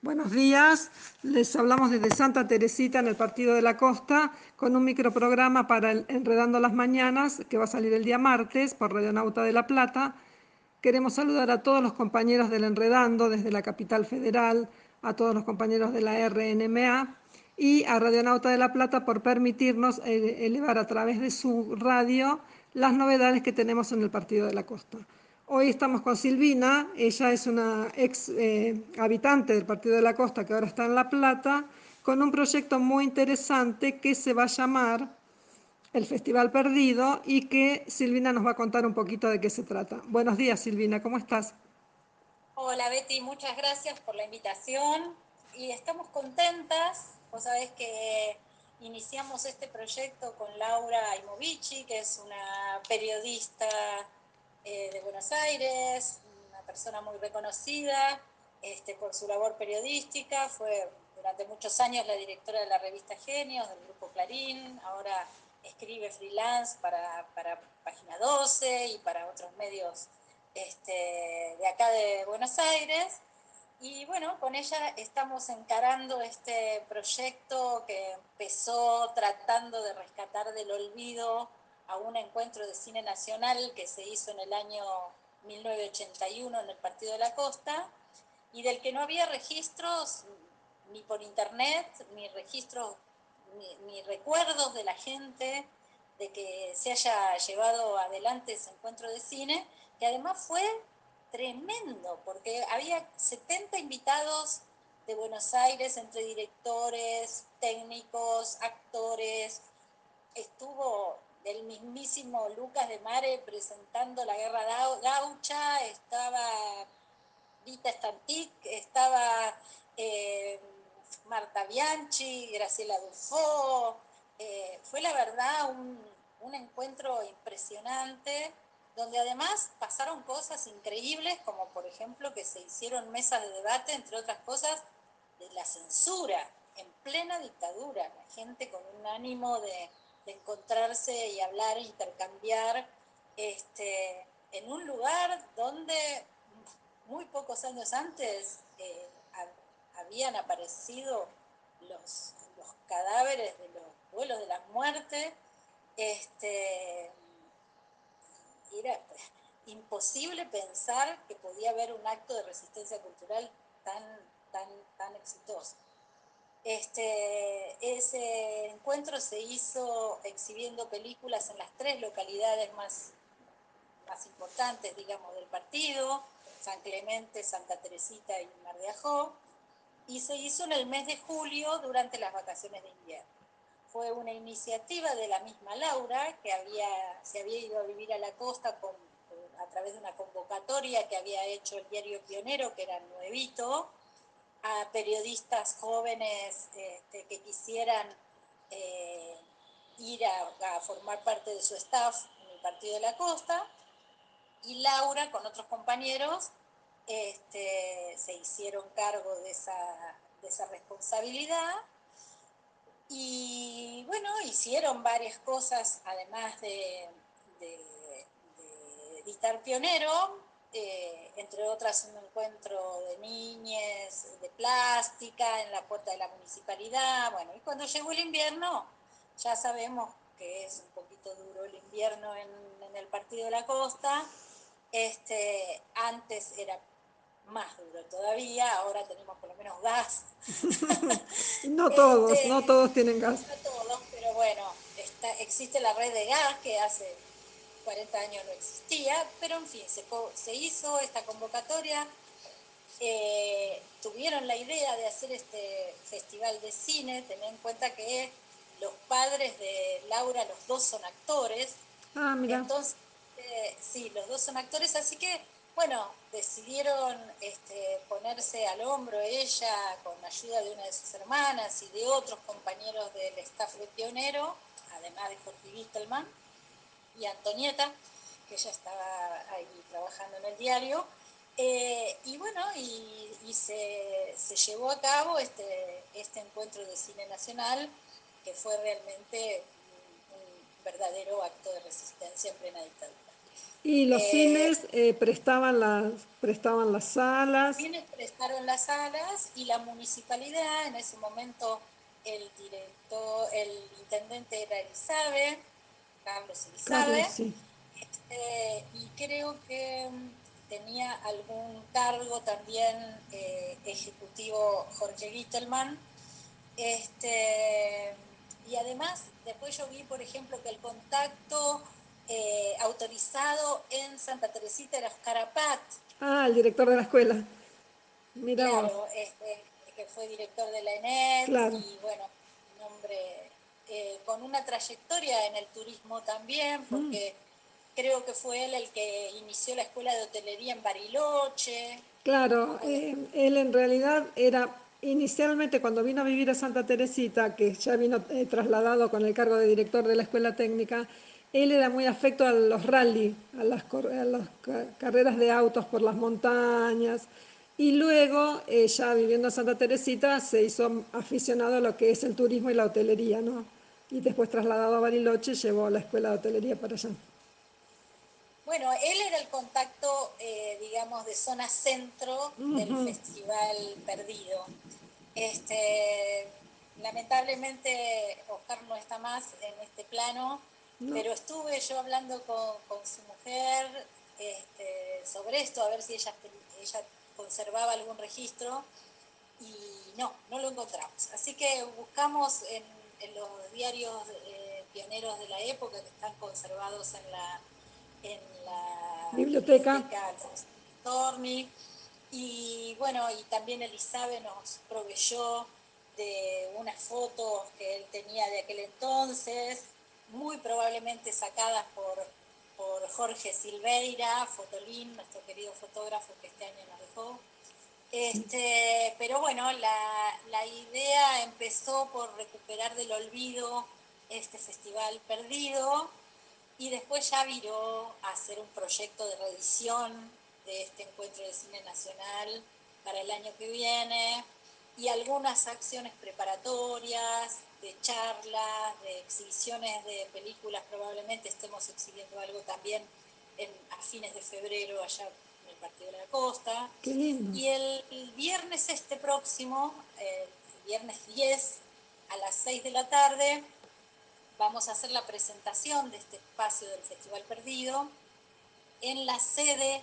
Buenos días, les hablamos desde Santa Teresita en el Partido de la Costa con un microprograma para el Enredando las Mañanas que va a salir el día martes por Radionauta de La Plata. Queremos saludar a todos los compañeros del Enredando desde la capital federal, a todos los compañeros de la RNMA y a Radionauta de La Plata por permitirnos eh, elevar a través de su radio las novedades que tenemos en el Partido de la Costa. Hoy estamos con Silvina, ella es una ex eh, habitante del Partido de la Costa que ahora está en La Plata, con un proyecto muy interesante que se va a llamar el Festival Perdido y que Silvina nos va a contar un poquito de qué se trata. Buenos días Silvina, ¿cómo estás? Hola Betty, muchas gracias por la invitación y estamos contentas. Vos sabés que iniciamos este proyecto con Laura Imovici, que es una periodista eh, de Buenos Aires, una persona muy reconocida este, por su labor periodística, fue durante muchos años la directora de la revista Genios, del Grupo Clarín, ahora escribe freelance para, para Página 12 y para otros medios este, de acá de Buenos Aires. Y bueno, con ella estamos encarando este proyecto que empezó tratando de rescatar del olvido a un encuentro de cine nacional que se hizo en el año 1981 en el Partido de la Costa y del que no había registros ni por internet, ni registros, ni, recuerdos de la gente de que se haya llevado adelante ese encuentro de cine, que además fue tremendo, porque había 70 invitados de Buenos Aires entre directores, técnicos, actores, estuvo el mismísimo Lucas de Mare presentando la guerra gaucha, estaba Vita Stantic, estaba eh, Marta Bianchi, Graciela Dufo, eh, fue la verdad un, un encuentro impresionante donde además pasaron cosas increíbles, como por ejemplo que se hicieron mesas de debate, entre otras cosas, de la censura en plena dictadura, la gente con un ánimo de, de encontrarse y hablar, intercambiar, este, en un lugar donde muy pocos años antes eh, habían aparecido los, los, cadáveres de los vuelos de la muerte. Este, era imposible pensar que podía haber un acto de resistencia cultural tan, tan, tan exitoso. Este, ese encuentro se hizo exhibiendo películas en las tres localidades más, más importantes, digamos, del partido, San Clemente, Santa Teresita y Mar de Ajó, y se hizo en el mes de julio durante las vacaciones de invierno. Fue una iniciativa de la misma Laura, que había, se había ido a vivir a la costa con, a través de una convocatoria que había hecho el diario Pionero, que era nuevito, a periodistas jóvenes este, que quisieran eh, ir a, formar parte de su staff en el Partido de la Costa. Y Laura, con otros compañeros, este, se hicieron cargo de esa, de esa responsabilidad. Y bueno, hicieron varias cosas, además de, de, de editar pionero, eh, entre otras un encuentro de niñas de plástica en la puerta de la municipalidad. Bueno, y cuando llegó el invierno, ya sabemos que es un poquito duro el invierno en, el Partido de la Costa. Este, antes era más duro todavía, ahora tenemos por lo menos gas. no todos, este, no todos tienen gas. No todos, pero bueno, existe la red de gas que hace 40 años no existía, pero en fin, se, hizo esta convocatoria, eh, tuvieron la idea de hacer este festival de cine, ten en cuenta que los padres de Laura, los dos son actores. Ah, mira. Entonces, eh, sí, los dos son actores, así que, bueno, decidieron este, ponerse al hombro ella con ayuda de una de sus hermanas y de otros compañeros del staff de Pionero, además de Jorge Wistelman y Antonieta, que ella estaba ahí trabajando en el diario. Eh, y bueno, y, se, llevó a cabo este, este encuentro de cine nacional, que fue realmente un, verdadero acto de resistencia en plena dictadura. Y los cines prestaban, las, prestaban las salas. Los cines prestaron las salas y la municipalidad, en ese momento el director, el intendente era Elizabeth, Carlos Elizabeth, este, y creo que mm, tenía algún cargo también eh, ejecutivo Jorge Gittelman. Este, y además, después yo vi, por ejemplo, que el contacto eh, autorizado en Santa Teresita era Oscar Apat. Ah, el director de la escuela. Mira claro, este, que fue director de la ENET y bueno, un hombre eh, con una trayectoria en el turismo también, porque creo que fue él el que inició la escuela de hotelería en Bariloche. Claro, eh, él en realidad era inicialmente cuando vino a vivir a Santa Teresita, que ya vino eh, trasladado con el cargo de director de la escuela técnica, él era muy afecto a los rally, a las, a las carreras de autos por las montañas, y luego, eh, ya viviendo en Santa Teresita, se hizo aficionado a lo que es el turismo y la hotelería, ¿no? Y después trasladado a Bariloche, llevó la escuela de hotelería para allá. Bueno, él era el contacto, eh, digamos, de zona centro del Festival Perdido. Este, lamentablemente, Oscar no está más en este plano, pero estuve yo hablando con, con su mujer este, sobre esto, a ver si ella, ella conservaba algún registro y no, no lo encontramos. Así que buscamos en, los diarios eh, pioneros de la época que están conservados en la, en la biblioteca, Torni, y bueno, y también Elizabeth nos proveyó de unas fotos que él tenía de aquel entonces, muy probablemente sacadas por por Jorge Silveira, Fotolín, nuestro querido fotógrafo que este año nos dejó. Este, pero bueno, la, idea empezó por recuperar del olvido este festival perdido y después ya viró a hacer un proyecto de reedición de este encuentro de cine nacional para el año que viene y algunas acciones preparatorias, de charlas, de exhibiciones de películas, probablemente estemos exhibiendo algo también a fines de febrero allá Partido de la Costa. Y el, viernes este próximo, el viernes 10 a las 6 de la tarde, vamos a hacer la presentación de este espacio del Festival Perdido en la sede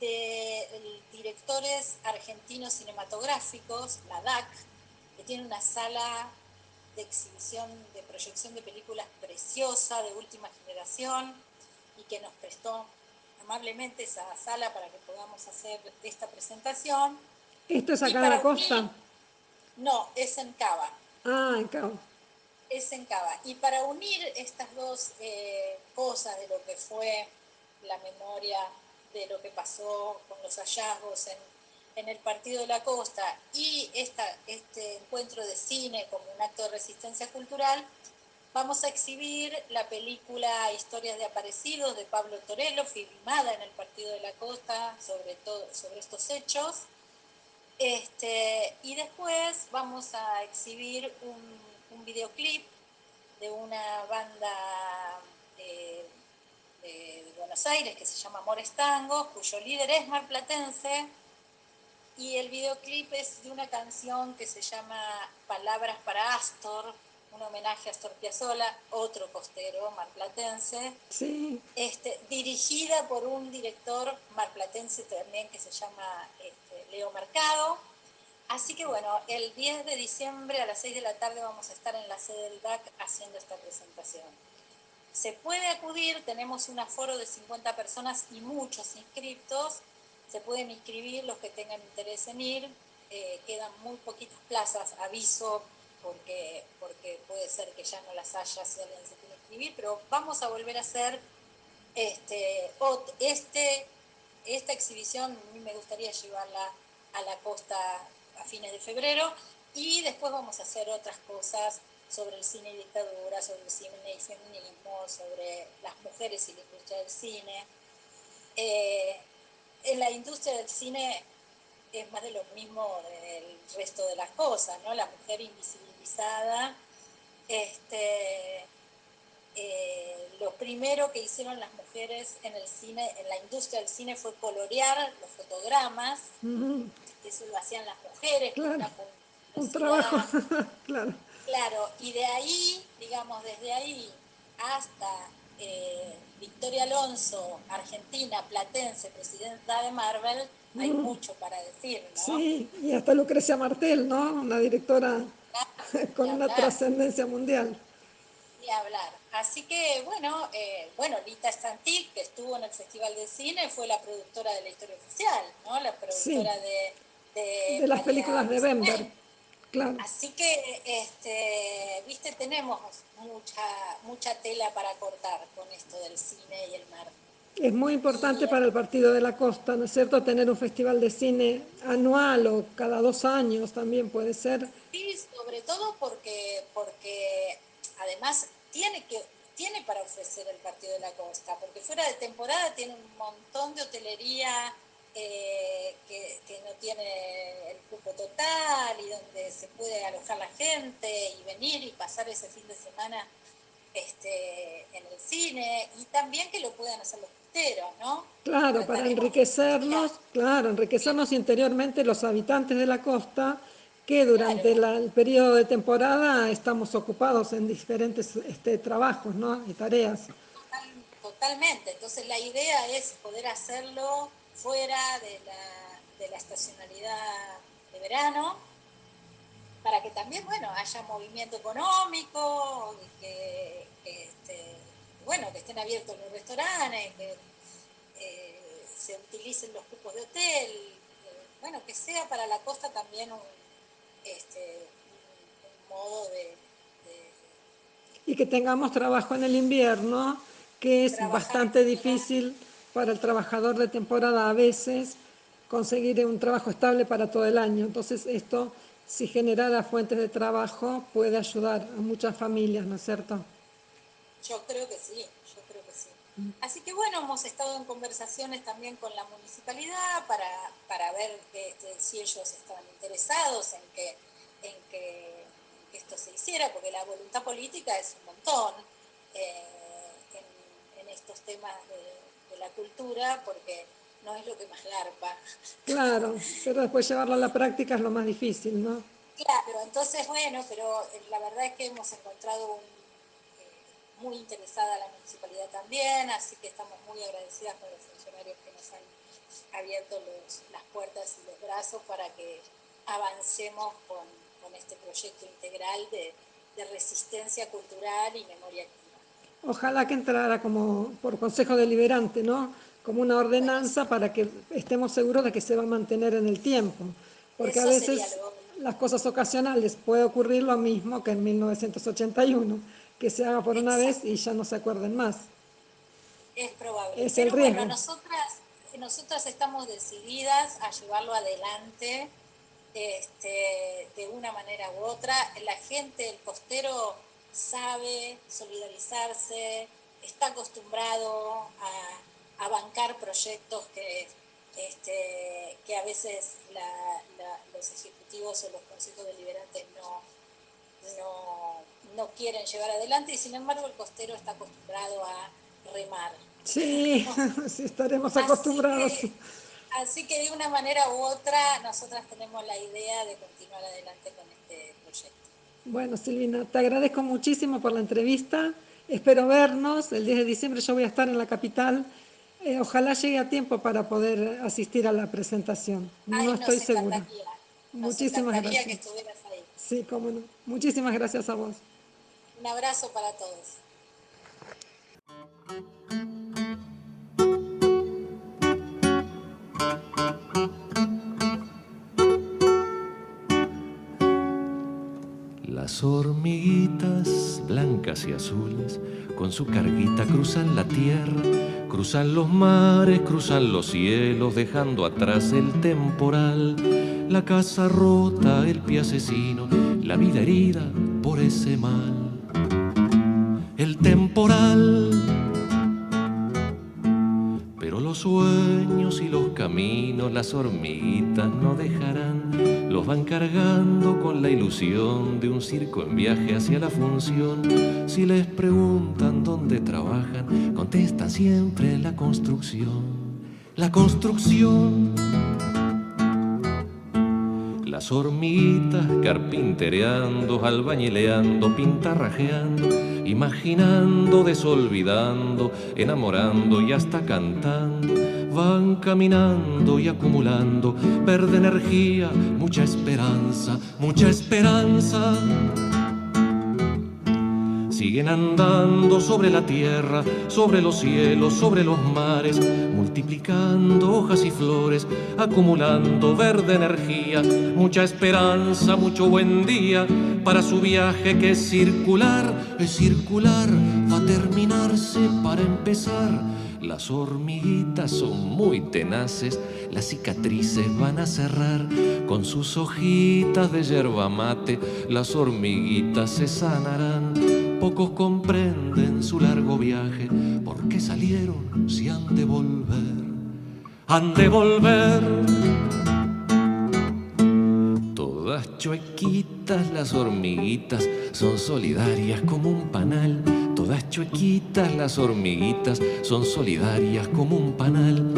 de directores argentinos cinematográficos, la DAC, que tiene una sala de exhibición, de proyección de películas preciosa, de última generación, y que nos prestó amablemente esa sala para que podamos hacer esta presentación. ¿Esto es acá en la costa? no, es en Cava. Ah, en Cava. Es en Cava. Y para unir estas dos eh, cosas de lo que fue la memoria de lo que pasó con los hallazgos en en el Partido de la Costa y esta, este encuentro de cine como un acto de resistencia cultural, vamos a exhibir la película Historias de Aparecidos de Pablo Torello, filmada en el Partido de la Costa sobre, todo, sobre estos hechos. Este, y después vamos a exhibir un, videoclip de una banda de, de, Buenos Aires que se llama Amores Tango, cuyo líder es marplatense, y el videoclip es de una canción que se llama Palabras para Astor, un homenaje a Astor Piazzolla, otro costero marplatense, sí. este, dirigida por un director marplatense también que se llama este, Leo Mercado. Así que bueno, el 10 de diciembre a las 6 de la tarde vamos a estar en la sede del DAC haciendo esta presentación. Se puede acudir, tenemos un aforo de 50 personas y muchos inscriptos se pueden inscribir los que tengan interés en ir, eh, quedan muy poquitas plazas, aviso porque, porque puede ser que ya no las haya si alguien se quiere inscribir, pero vamos a volver a hacer este, este, esta exhibición, a mí me gustaría llevarla a la costa a fines de febrero y después vamos a hacer otras cosas sobre el cine y dictadura, sobre el cine y feminismo, sobre las mujeres y la industria del cine. Eh, en la industria del cine es más de lo mismo del resto de las cosas, ¿no? La mujer este, eh, lo primero que hicieron las mujeres en el cine, en la industria del cine, fue colorear los fotogramas. Eso lo hacían las mujeres. Claro. Un trabajo, claro. Claro, y de ahí, digamos, desde ahí hasta eh, Victoria Alonso, Argentina, platense, presidenta de Marvel, hay mucho para decir, ¿no? Sí, y hasta Lucrecia Martel, ¿no? Una directora con una trascendencia mundial. Y hablar. Así que, bueno, eh, bueno, Lita Stantic, que estuvo en el Festival de Cine, fue la productora de la historia oficial, ¿no? La productora de, de... las películas de Bember. Claro. Así que, este, viste, tenemos mucha, mucha tela para cortar con esto del cine y el mar. Es muy importante para el Partido de la Costa, ¿no es cierto?, tener un festival de cine anual o cada dos años también puede ser. Sí, sobre todo porque, porque además tiene, que, tiene para ofrecer el Partido de la Costa, porque fuera de temporada tiene un montón de hotelería eh, que, que, no tiene el cupo total y donde se puede alojar la gente y venir y pasar ese fin de semana este, en el cine y también que lo puedan hacer los ¿no? Claro, para enriquecernos, claro, enriquecernos interiormente los habitantes de la costa que durante el periodo de temporada estamos ocupados en diferentes este, trabajos ¿no? y tareas. totalmente, entonces la idea es poder hacerlo fuera de la, de la estacionalidad de verano, para que también, bueno, haya movimiento económico, que, que este, bueno, que estén abiertos los restaurantes, que eh, se utilicen los cupos de hotel, eh, bueno, que sea para la costa también un, este, modo de, Y que tengamos trabajo en el invierno, que es bastante difícil para el trabajador de temporada a veces conseguir un trabajo estable para todo el año. Entonces esto, si generara fuentes de trabajo, puede ayudar a muchas familias, ¿no es cierto? Yo creo que sí, yo creo que sí. Así que bueno, hemos estado en conversaciones también con la municipalidad para, para ver que, si ellos estaban interesados en que, en que esto se hiciera, porque la voluntad política es un montón eh, en, estos temas de, la cultura, porque no es lo que más garpa. Claro, pero después llevarlo a la práctica es lo más difícil, ¿no? Claro, entonces bueno, pero la verdad es que hemos encontrado un muy interesada la municipalidad también, así que estamos muy agradecidas por los funcionarios que nos han abierto las puertas y los brazos para que avancemos con, con este proyecto integral de, de, resistencia cultural y memoria activa. Ojalá que entrara como por consejo deliberante, ¿no? Como una ordenanza para que estemos seguros de que se va a mantener en el tiempo. Porque a veces las cosas ocasionales puede ocurrir lo mismo que en 1981 que se haga por una vez y ya no se acuerden más. Es probable. Es el riesgo. Bueno, nosotras, nosotras estamos decididas a llevarlo adelante este, de una manera u otra. La gente del costero sabe solidarizarse, está acostumbrado a, bancar proyectos que, este, que a veces los ejecutivos o los consejos deliberantes no, no no quieren llevar adelante y sin embargo el costero está acostumbrado a remar. Sí, sí estaremos acostumbrados. Así que, de una manera u otra nosotras tenemos la idea de continuar adelante con este proyecto. Bueno, Silvina, te agradezco muchísimo por la entrevista. Espero vernos. El 10 de diciembre yo voy a estar en la capital. Eh, ojalá llegue a tiempo para poder asistir a la presentación. no estoy segura. Muchísimas gracias. Que estuvieras ahí. Sí, cómo no. Muchísimas gracias a vos. Un abrazo para todos. Las hormiguitas blancas y azules con su carguita cruzan la tierra, cruzan los mares, cruzan los cielos, dejando atrás el temporal, la casa rota, el pie asesino, la vida herida por ese mal el temporal. Pero los sueños y los caminos, las hormiguitas no dejarán los van cargando con la ilusión de un circo en viaje hacia la función. Si les preguntan dónde trabajan, contestan siempre la construcción. La construcción. Las hormitas carpintereando, albañileando, pintarrajeando, imaginando, desolvidando, enamorando y hasta cantando van caminando y acumulando. Verde energía, mucha esperanza, mucha esperanza. Siguen andando sobre la tierra, sobre los cielos, sobre los mares, multiplicando hojas y flores, acumulando verde energía, mucha esperanza, mucho buen día. Para su viaje que es circular, es circular, va a terminarse para empezar las hormiguitas son muy tenaces, las cicatrices van a cerrar con sus hojitas de yerba mate, las hormiguitas se sanarán. Pocos comprenden su largo viaje, ¿por qué salieron si han de volver? Han de volver. Todas chuequitas las hormiguitas son solidarias como un panal Todas chuequitas las hormiguitas son solidarias como un panal.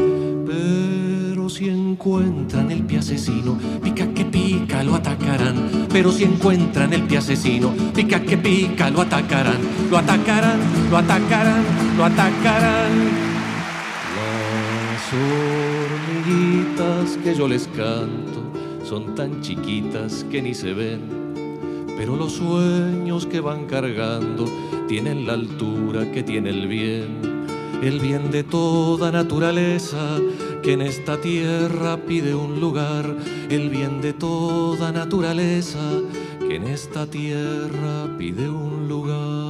Pero si encuentran el pie asesino, pica que pica, lo atacarán. Pero si encuentran el pie asesino, pica que pica, lo atacarán. Lo atacarán, lo atacarán, lo atacarán. Las hormiguitas que yo les canto son tan chiquitas que ni se ven. Pero los sueños que van cargando tienen la altura que tiene el bien, el bien de toda naturaleza que en esta tierra pide un lugar, el bien de toda naturaleza que en esta tierra pide un lugar.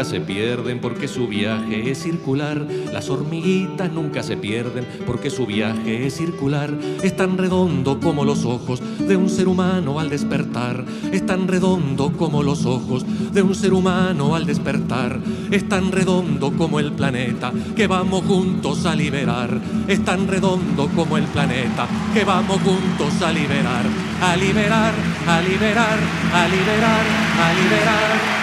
Nunca se pierden porque su viaje es circular. Las hormiguitas nunca se pierden porque su viaje es circular. Es tan redondo como los ojos de un ser humano al despertar. Es tan redondo como los ojos de un ser humano al despertar. Es tan redondo como el planeta que vamos juntos a liberar. Es tan redondo como el planeta que vamos juntos a liberar. A liberar, a liberar, a liberar, a liberar.